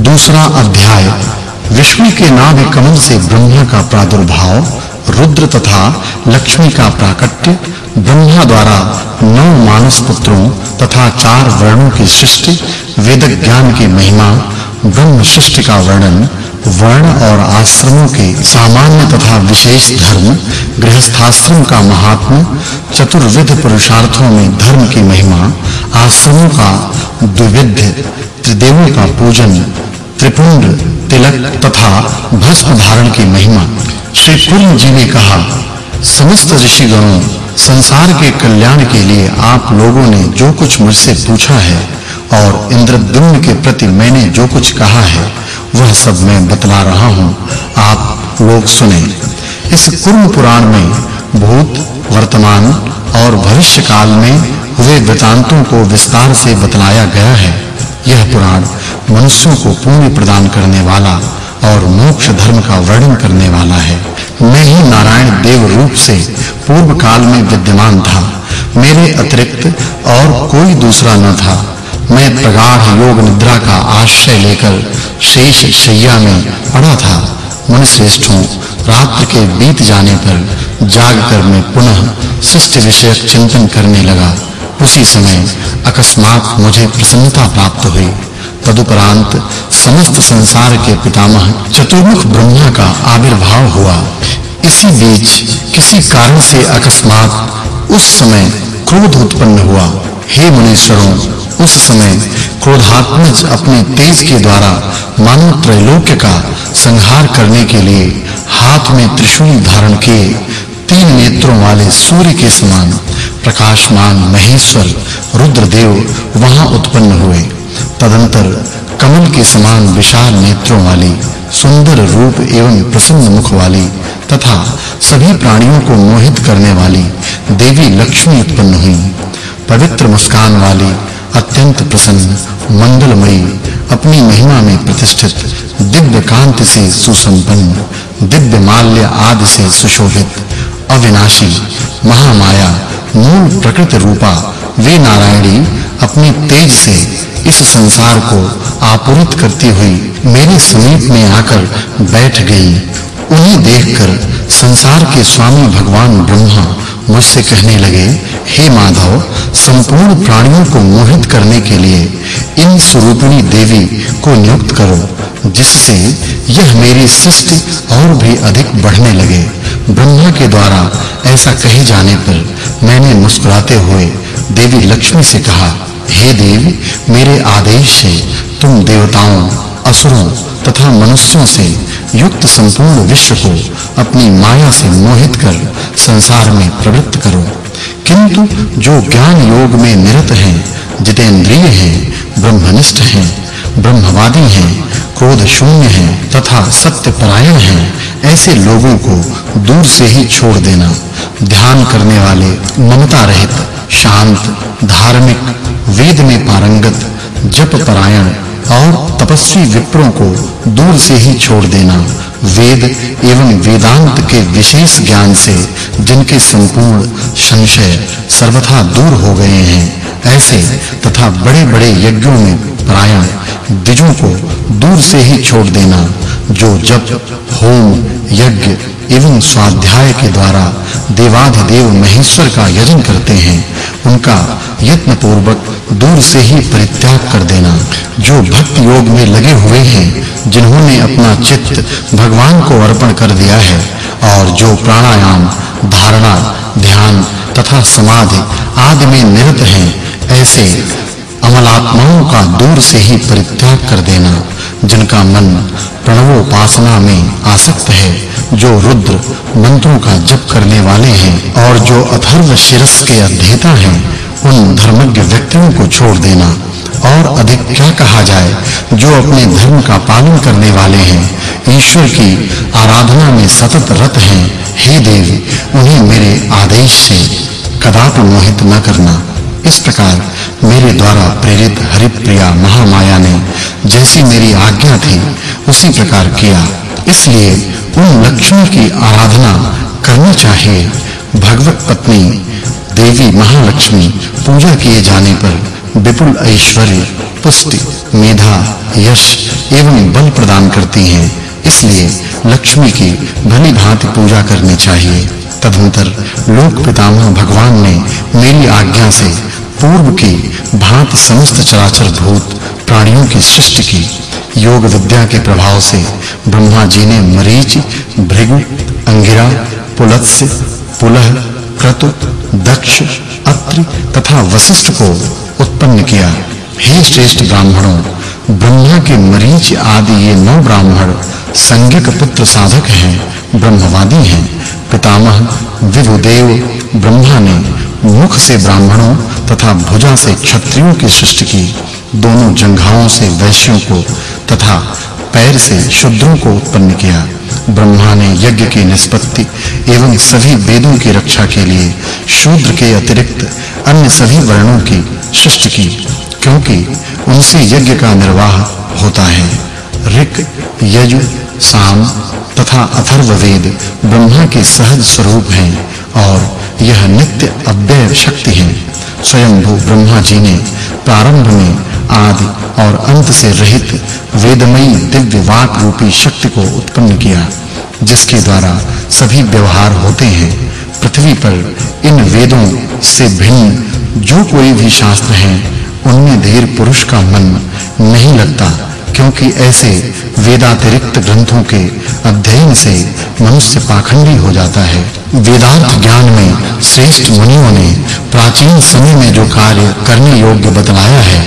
दूसरा अध्याय, विष्णु के नाभि कमल से ब्रह्मा का प्रादुर्भाव, रुद्र तथा लक्ष्मी का प्राकट्य, ब्रह्मा द्वारा नौ मानस पुत्रों तथा चार वर्णों की सृष्टि, वेद ज्ञान की महिमा, ब्रह्म सृष्टि का वर्णन, वर्ण और आश्रमों के सामान्य तथा विशेष धर्म, गृहस्थाश्रम का महात्म्य चतुर्विध पुरुषार्थों में धर्म की महिमा, आश्रमों का द्विविध, त्रिदेवों का पूजन त्रिपुंड, तिलक तथा भस्म धारण की महिमा। श्री कुर्म जी ने कहा, समस्त ऋषिगणों, संसार के कल्याण के लिए आप लोगों ने जो कुछ मुझसे पूछा है और इंद्रद्युम्न के प्रति मैंने जो कुछ कहा है, वह सब मैं बतला रहा हूँ। आप लोग सुने। इस कुर्म पुराण में भूत, वर्तमान और भविष्य काल में हुए वृतांतों को विस्तार से बतलाया गया है। यह पुराण मनुष्यों को पुण्य प्रदान करने वाला और मोक्ष धर्म का वर्णन करने वाला है। मैं ही नारायण देव रूप से पूर्व काल में विद्यमान था। मेरे अतिरिक्त और कोई दूसरा न था। मैं प्रगाढ़ योग निद्रा का आश्रय लेकर शेष शैया में पड़ा था। मन श्रेष्ठों रात्र के बीत जाने पर जागकर मैं पुनः सृष्टि विषयक चिंतन करने लगा। उसी समय अकस्मात मुझे प्रसन्नता प्राप्त हुई। तदुपरांत समस्त संसार के पितामह चतुर्मुख ब्रह्मा का आविर्भाव हुआ। इसी बीच किसी कारण से अकस्मात उस समय क्रोध उत्पन्न हुआ। हे मुनीश्वरों, उस समय क्रोधात्मज अपने तेज के द्वारा मानव त्रैलोक्य का संहार करने के लिए हाथ में त्रिशूल धारण किए। तीन नेत्रों वाले सूर्य के समान प्रकाशमान महेश्वर रुद्रदेव वहाँ उत्पन्न हुए। तदंतर कमल के समान विशाल नेत्रों वाली, सुंदर रूप एवं प्रसन्न मुख वाली तथा सभी प्राणियों को मोहित करने वाली देवी लक्ष्मी उत्पन्न हुई। पवित्र मुस्कान वाली, अत्यंत प्रसन्न, मंगलमयी, अपनी महिमा में प्रतिष्ठित, दिव्य कांति से सुसंपन्न, दिव्य माल्य आदि से सुशोभित, अविनाशी, महामाया मूल प्रकृति रूपा वे नारायणी अपने तेज से इस संसार को आपूरित करती हुई मेरे समीप में आकर बैठ गई। उन्हें देखकर संसार के स्वामी भगवान ब्रह्मा मुझसे कहने लगे, हे माधव, संपूर्ण प्राणियों को मोहित करने के लिए इन स्वरूपिणी देवी को नियुक्त करो, जिससे यह मेरी सृष्टि और भी अधिक बढ़ने लगे। ब्रह्मा के द्वारा ऐसा कहे जाने पर मैंने मुस्कुराते हुए देवी लक्ष्मी से कहा, हे देवी, मेरे आदेश से तुम देवताओं, असुरों तथा मनुष्यों से युक्त संपूर्ण विश्व को अपनी माया से मोहित कर संसार में प्रवृत्त करो। किंतु जो ज्ञान योग में निरत हैं, जितेंद्रिय हैं, ब्रह्मनिष्ठ हैं, ब्रह्मवादी हैं, क्रोध शून्य हैं तथा सत्य परायण हैं ऐसे लोगों को दूर से ही छोड़ देना। ध्यान करने वाले ममता रहित शांत, धार्मिक वेद में पारंगत जप परायण और तपस्वी विप्रों को दूर से ही छोड़ देना। वेद एवं वेदांत के विशेष ज्ञान से जिनके संपूर्ण संशय सर्वथा दूर हो गए हैं, ऐसे तथा बड़े-बड़े यज्ञों में परायण, द्विजों को दूर से ही छोड़ देना। जो जप, होम, यज्ञ एवं स्वाध्याय के द्वारा देवाधिदेव महेश्वर का यजन करते हैं, उनका यत्न पूर्वक दूर से ही परित्याग कर देना। जो भक्ति योग में लगे हुए हैं, जिन्होंने अपना चित्त भगवान को अर्पण कर दिया है, और जो प्राणायाम, धारणा, ध्यान तथा समाधि आदि में निरत हैं, ऐसे अमलात्माओं का दूर से ही परित्याग कर देना। जिनका मन प्रणवोपासना में आसक्त है, जो रुद्र मंत्रों का जप करने वाले हैं और जो अथर्व शिरस के अध्येता हैं, उन धर्मज्ञ व्यक्तियों को छोड़ देना। और अधिक क्या कहा जाए, जो अपने धर्म का पालन करने वाले हैं, ईश्वर की आराधना में सतत रत हैं, हे देवी, उन्हें मेरे आदेश से कदापि मोहित न करना। इस प्रकार मेरे द्वारा प्रेरित हरिप्रिया महामाया ने जैसी मेरी आज्ञा थी, उसी प्रकार किया। इसलिए उन लक्ष्मी की आराधना करनी चाहिए। भगवत पत्नी, देवी महालक्ष्मी, पूजा किए जाने पर विपुल ऐश्वर्य, पुष्टि, मेधा, यश एवं बल प्रदान करती हैं। इसलिए लक्ष्मी की भली भांति पूजा करनी चाहिए। तदनंतर लोक पितामह भगवान ने मेरी आज्ञा से पूर्व की भांति समस्त चराचर भूत प्राणियों की सृष्टि की, योग विद्या के प्रभाव से ब्रह्मा जी ने मरीच, भृगु, अंगिरा पुलत्स्य पुलह, क्रतु, दक्ष, अत्रि तथा वशिष्ठ को उत्पन्न किया। हे श्रेष्ठ ब्राह्मणों, ब्रह्मा के मरीच आदि ये नौ ब्राह्मण संज्ञक पुत्र साधक हैं, ब्रह्मवादी हैं। पितामह, विभुदेव, ब्रह्मा ने मुख से ब्राह्मणों तथा भुजा से क्षत्रियों की सृष्टि की। दोनों जंघाओं से वैश्यों को तथा पैर से शूद्रों को उत्पन्न किया। ब्रह्मा ने यज्ञ की निष्पत्ति एवं सभी वेदों की रक्षा के लिए शूद्र के अतिरिक्त अन्य सभी वर्णों की सृष्टि की, क्योंकि उनसे यज्ञ का निर्वाह होता है। ऋक, यजु साम तथा अथर्व वेद ब्रह्मा के सहज स्वरूप हैं और यह नित्य अव्यय शक्ति है। स्वयंभू ब्रह्मा जी ने प्रारंभ में आदि और अंत से रहित वेदमयी दिव्य वाक रूपी शक्ति को उत्पन्न किया, जिसके द्वारा सभी व्यवहार होते हैं। पृथ्वी पर इन वेदों से भिन्न जो कोई भी शास्त्र है, उनमें धीर पुरुष का मन नहीं लगता। क्योंकि ऐसे वेदातिरिक्त ग्रंथों के अध्ययन से मनुष्य पाखंडी हो जाता है। वेदांत ज्ञान में श्रेष्ठ मुनियों ने प्राचीन समय में जो कार्य करने योग्य बतलाया है,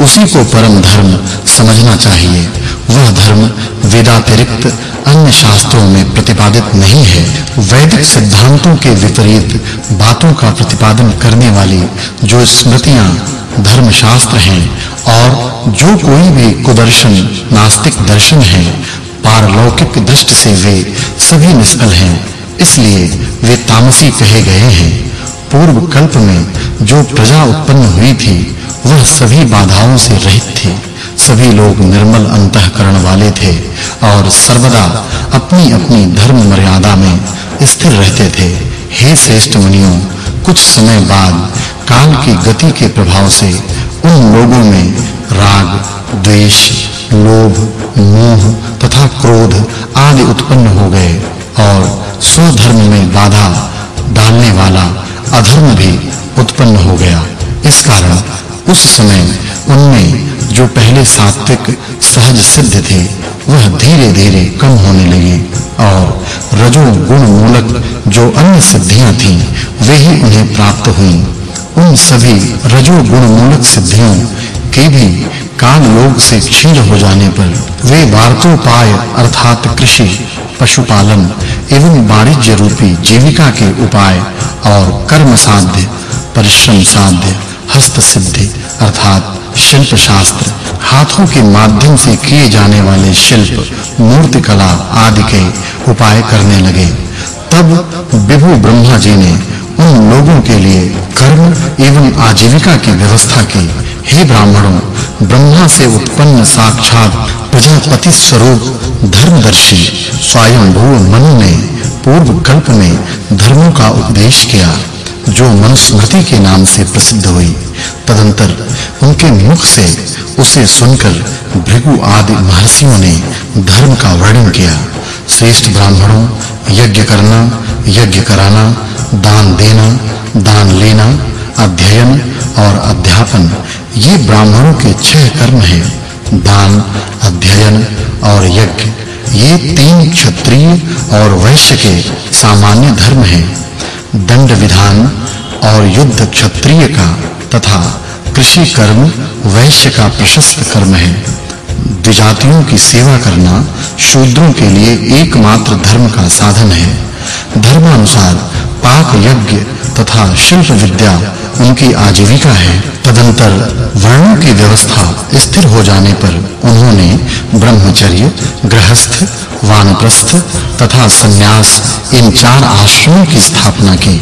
उसी को परम धर्म समझना चाहिए। वह धर्म वेदातिरिक्त अन्य शास्त्रों में प्रतिपादित नहीं है। वैदिक सिद्धांतों के विपरीत बातों का प्रतिपादन करने वाली जो स्मृतियाँ धर्मशास्त्र हैं और जो कोई भी कुदर्शन, नास्तिक दर्शन है, पारलौकिक दृष्टि से वे सभी निष्फल हैं, इसलिए वे तामसी कहे गए हैं। पूर्व कल्प में जो प्रजा उत्पन्न हुई थी, वह सभी बाधाओं से रहित थी। सभी लोग निर्मल अंतःकरण वाले थे और सर्वदा अपनी-अपनी धर्म मर्यादा में स्थिर रहते थे। हे श्रेष्ठ मुनियों, कुछ समय बाद काल की गति के प्रभाव से उन लोगों में राग, द्वेष, लोभ, मोह तथा क्रोध आदि उत्पन्न हो गए और स्वधर्म में बाधा डालने वाला अधर्म भी उत्पन्न हो गया। इस कारण उस समय उनमें जो पहले सात्विक, सहज सिद्ध थे, वह धीरे-धीरे कम होने लगे और रजो गुण मूलक जो अन्य सिद्धियाँ थीं, वे ही उन्हें प्राप्त हुईं। उन सभी रजो गुण मूलक सिद्धियों के भी काल योग से क्षीण हो जाने पर वे वार्तोपाय अर्थात कृषि, पशुपालन एवं वाणिज्य रूपी जीविका के उपाय और कर्म साध्य, परिश्रम साध्य, हस्त सिद्धि अर्थात शिल्प शास्त्र हाथों के माध्यम से किए जाने वाले शिल्प, मूर्ति कला आदि के उपाय करने लगे। तब विभु ब्रह्मा जी ने उन लोगों के लिए कर्म एवं आजीविका की व्यवस्था की। हे ब्राह्मणों, ब्रह्मा से उत्पन्न साक्षात प्रजापति स्वरूप धर्मदर्शी स्वयंभू मनु ने पूर्व कल्प में धर्मों का उपदेश किया, जो मनुस्मृति के नाम से प्रसिद्ध हुई। तदंतर उनके मुख से उसे सुनकर भृगु आदि महर्षियों ने धर्म का वर्णन किया। श्रेष्ठ ब्राह्मणों, यज्ञ करना, यज्ञ कराना, दान देना, दान लेना, अध्ययन और अध्यापन, ये ब्राह्मणों के छह कर्म हैं। दान, अध्ययन और यज्ञ, ये तीन क्षत्रिय और वैश्य के सामान्य धर्म हैं। दंड विधान और युद्ध क्षत्रिय का तथा कृषि कर्म वैश्य का प्रशस्त कर्म है। द्विजातियों की सेवा करना शूद्रों के लिए एकमात्र धर्म का साधन है। धर्मानुसार पाक यज्ञ तथा शिल्प विद्या उनकी आजीविका है। तदंतर वर्णों की व्यवस्था स्थिर हो जाने पर उन्होंने ब्रह्मचर्य, गृहस्थ, वानप्रस्थ तथा सन्यास इन चार आश्रमों की स्थापना की।